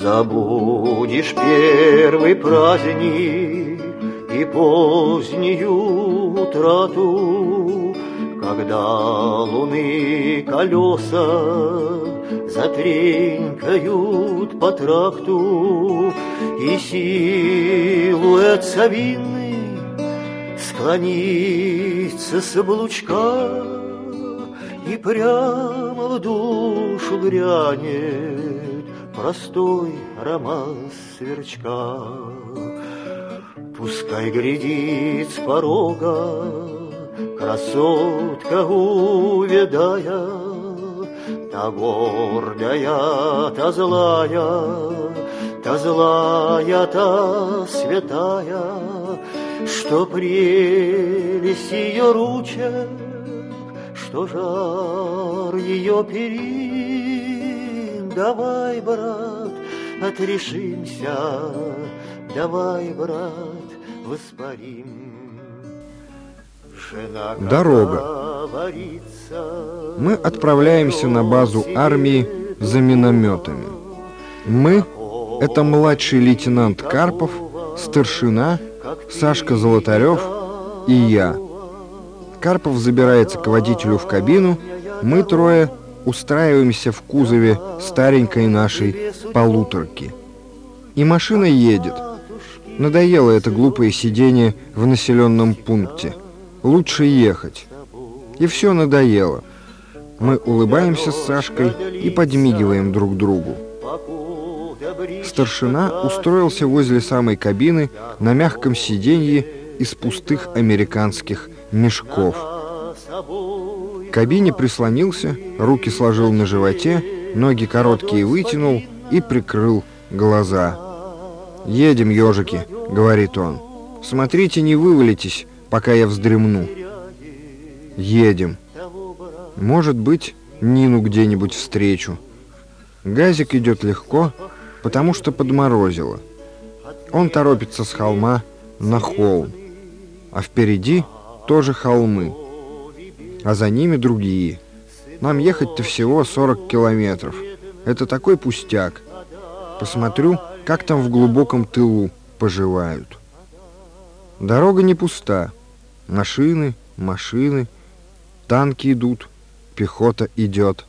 Забудешь первый праздник и позднюю утрату, Когда луны колеса затренькают по тракту, И силуэт совинный склонится с облучка, И прямо в душу грянет простой роман сверчка. Пускай глядит с порога красотка увядая, Та гордая, та злая, та злая, та святая, Что прелесть ее ручек, что жар ее перин. Давай, брат, отрешимся, давай, брат, воспарим. Дорога. Мы отправляемся на базу армии за минометами. Мы – это младший лейтенант Карпов, старшина, Сашка Золотарев и я. Карпов забирается к водителю в кабину, мы трое устраиваемся в кузове старенькой нашей полуторки. И машина едет. Надоело это глупое сидение в населенном пункте. Лучше ехать. И все надоело. Мы улыбаемся с Сашкой и подмигиваем друг другу. Старшина устроился возле самой кабины на мягком сиденье из пустых американских мешков. К кабине прислонился, руки сложил на животе, ноги короткие вытянул и прикрыл глаза. «Едем, ежики», — говорит он. «Смотрите, не вывалитесь, пока я вздремну». «Едем». Может быть, Нину где-нибудь встречу. Газик идет легко, потому что подморозило. Он торопится с холма на холм, а впереди тоже холмы, а за ними другие. Нам ехать-то всего 40 километров. Это такой пустяк. Посмотрю, как там в глубоком тылу поживают. Дорога не пуста. Машины, машины, танки идут, пехота идет.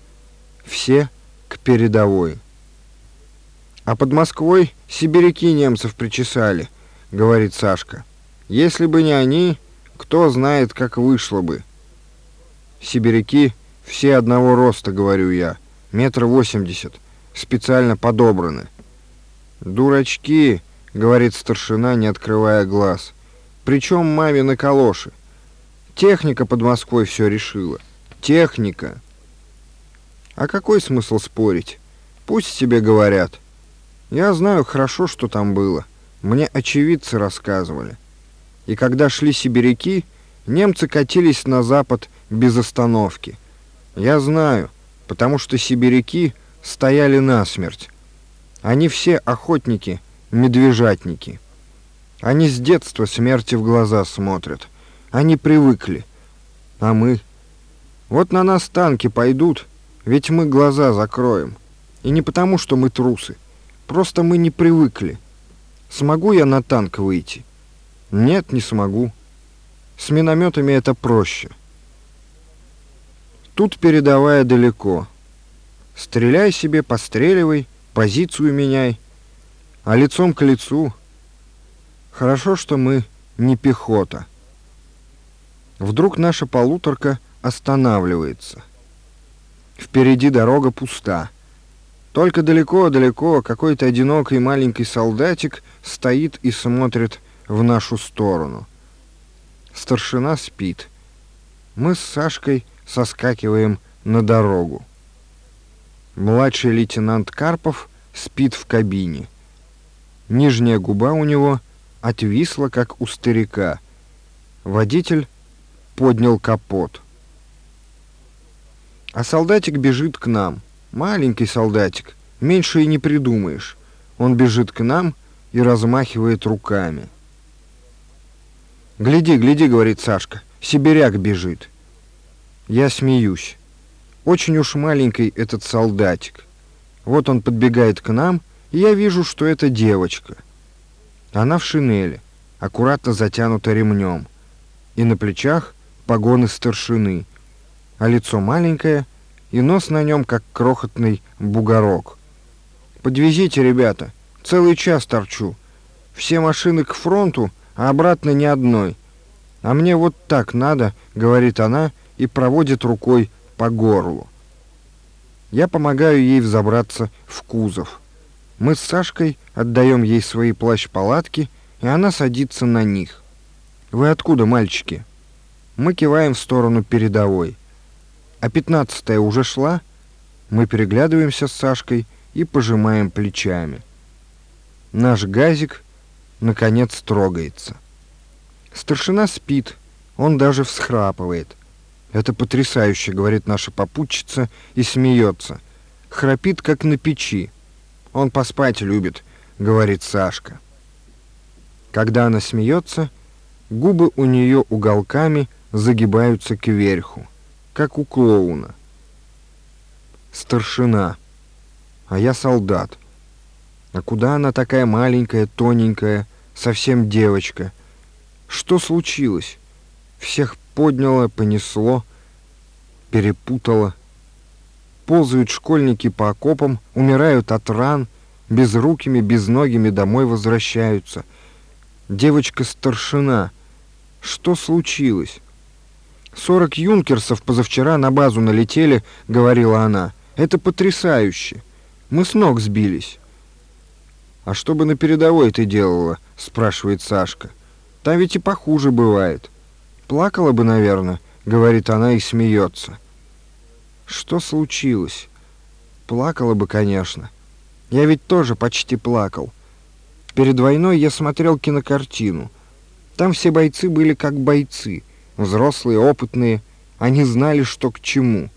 Все к передовой. А под Москвой сибиряки немцев причесали, говорит Сашка. Если бы не они, кто знает, как вышло бы. Сибиряки все одного роста, говорю я, метр восемьдесят, специально подобраны. Дурачки, говорит старшина, не открывая глаз. Причем мамины калоши. Техника под Москвой все решила. Техника. А какой смысл спорить? Пусть тебе говорят. Я знаю хорошо, что там было. Мне очевидцы рассказывали. И когда шли сибиряки, немцы катились на запад без остановки. Я знаю, потому что сибиряки стояли насмерть. Они все охотники, медвежатники. Они с детства смерти в глаза смотрят. Они привыкли. А мы? Вот на нас танки пойдут, ведь мы глаза закроем. И не потому, что мы трусы. Просто мы не привыкли. Смогу я на танк выйти? Нет, не смогу. С минометами это проще. Тут передовая далеко. Стреляй себе, постреливай, позицию меняй. А лицом к лицу. Хорошо, что мы не пехота. Вдруг наша полуторка останавливается. Впереди дорога пуста. Только далеко-далеко какой-то одинокий маленький солдатик стоит и смотрит в нашу сторону. Старшина спит. Мы с Сашкой соскакиваем на дорогу. Младший лейтенант Карпов спит в кабине. Нижняя губа у него отвисла, как у старика. Водитель поднял капот. А солдатик бежит к нам. Маленький солдатик, меньше и не придумаешь. Он бежит к нам и размахивает руками. «Гляди, гляди», — говорит Сашка, — «сибиряк бежит». Я смеюсь. Очень уж маленький этот солдатик. Вот он подбегает к нам и я вижу, что это девочка. Она в шинели, аккуратно затянута ремнем, и на плечах погоны старшины, а лицо маленькое, и нос на нем, как крохотный бугорок. «Подвезите, ребята, целый час торчу. Все машины к фронту, а обратно ни одной. А мне вот так надо», — говорит она и проводит рукой по горлу. Я помогаю ей взобраться в кузов. Мы с Сашкой отдаем ей свои плащ-палатки, и она садится на них. «Вы откуда, мальчики?» Мы киваем в сторону передовой. А пятнадцатая уже шла? Мы переглядываемся с Сашкой и пожимаем плечами. Наш газик, наконец, трогается. Старшина спит, он даже всхрапывает. «Это потрясающе», — говорит наша попутчица и смеется. Храпит, как на печи. «Он поспать любит», — говорит Сашка. Когда она смеется, губы у нее уголками загибаются кверху, как у клоуна. Старшина. А я солдат. А куда она такая маленькая, тоненькая, совсем девочка? Что случилось? Всех подняло, понесло, перепутало. Ползают школьники по окопам, умирают от ран, безрукими, безногими домой возвращаются. Девочка-старшина. Что случилось? «Сорок юнкерсов позавчера на базу налетели», — говорила она. «Это потрясающе. Мы с ног сбились». «А что бы на передовой ты делала?» — спрашивает Сашка. «Там ведь и похуже бывает». Плакала бы, наверное, говорит она и смеется. Что случилось? Плакала бы, конечно. Я ведь тоже почти плакал. Перед войной я смотрел кинокартину. Там все бойцы были как бойцы, взрослые, опытные. Они знали, что к чему.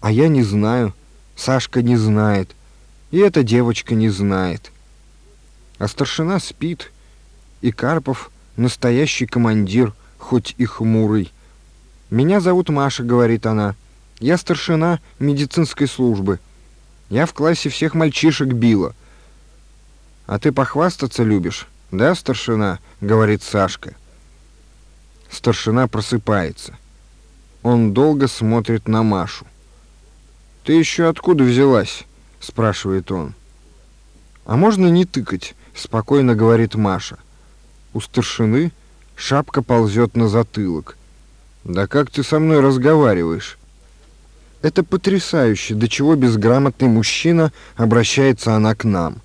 А я не знаю. Сашка не знает. И эта девочка не знает. А старшина спит. И Карпов настоящий командир — хоть и хмурый. «Меня зовут Маша», — говорит она. «Я старшина медицинской службы. Я в классе всех мальчишек била». «А ты похвастаться любишь, да, старшина?» — говорит Сашка. Старшина просыпается. Он долго смотрит на Машу. «Ты еще откуда взялась?» — спрашивает он. «А можно не тыкать?» — спокойно говорит Маша. У старшины Шапка ползет на затылок. «Да как ты со мной разговариваешь?» Это потрясающе, до чего безграмотный мужчина обращается она к нам.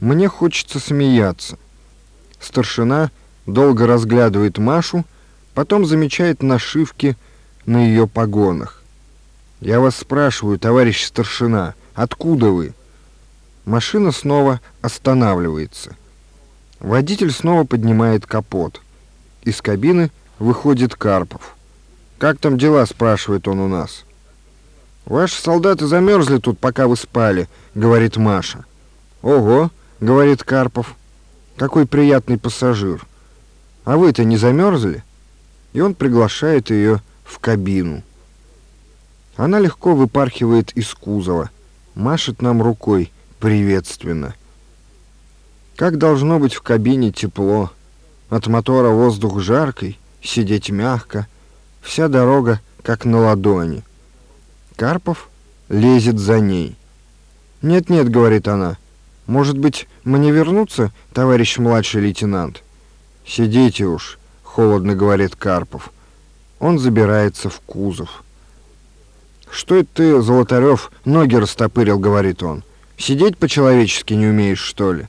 Мне хочется смеяться. Старшина долго разглядывает Машу, потом замечает нашивки на ее погонах. «Я вас спрашиваю, товарищ старшина, откуда вы?» Машина снова останавливается. Водитель снова поднимает капот. Из кабины выходит Карпов. «Как там дела?» — спрашивает он у нас. «Ваши солдаты замерзли тут, пока вы спали», — говорит Маша. «Ого», — говорит Карпов, — «какой приятный пассажир. А вы-то не замерзли?» И он приглашает ее в кабину. Она легко выпархивает из кузова, машет нам рукой приветственно. Как должно быть в кабине тепло, от мотора воздух жаркий, сидеть мягко, вся дорога как на ладони. Карпов лезет за ней. «Нет-нет», — говорит она, — «может быть, мне вернуться, товарищ младший лейтенант?» «Сидите уж», — холодно говорит Карпов. Он забирается в кузов. «Что это ты, Золотарев, ноги растопырил?» — говорит он. «Сидеть по-человечески не умеешь, что ли?»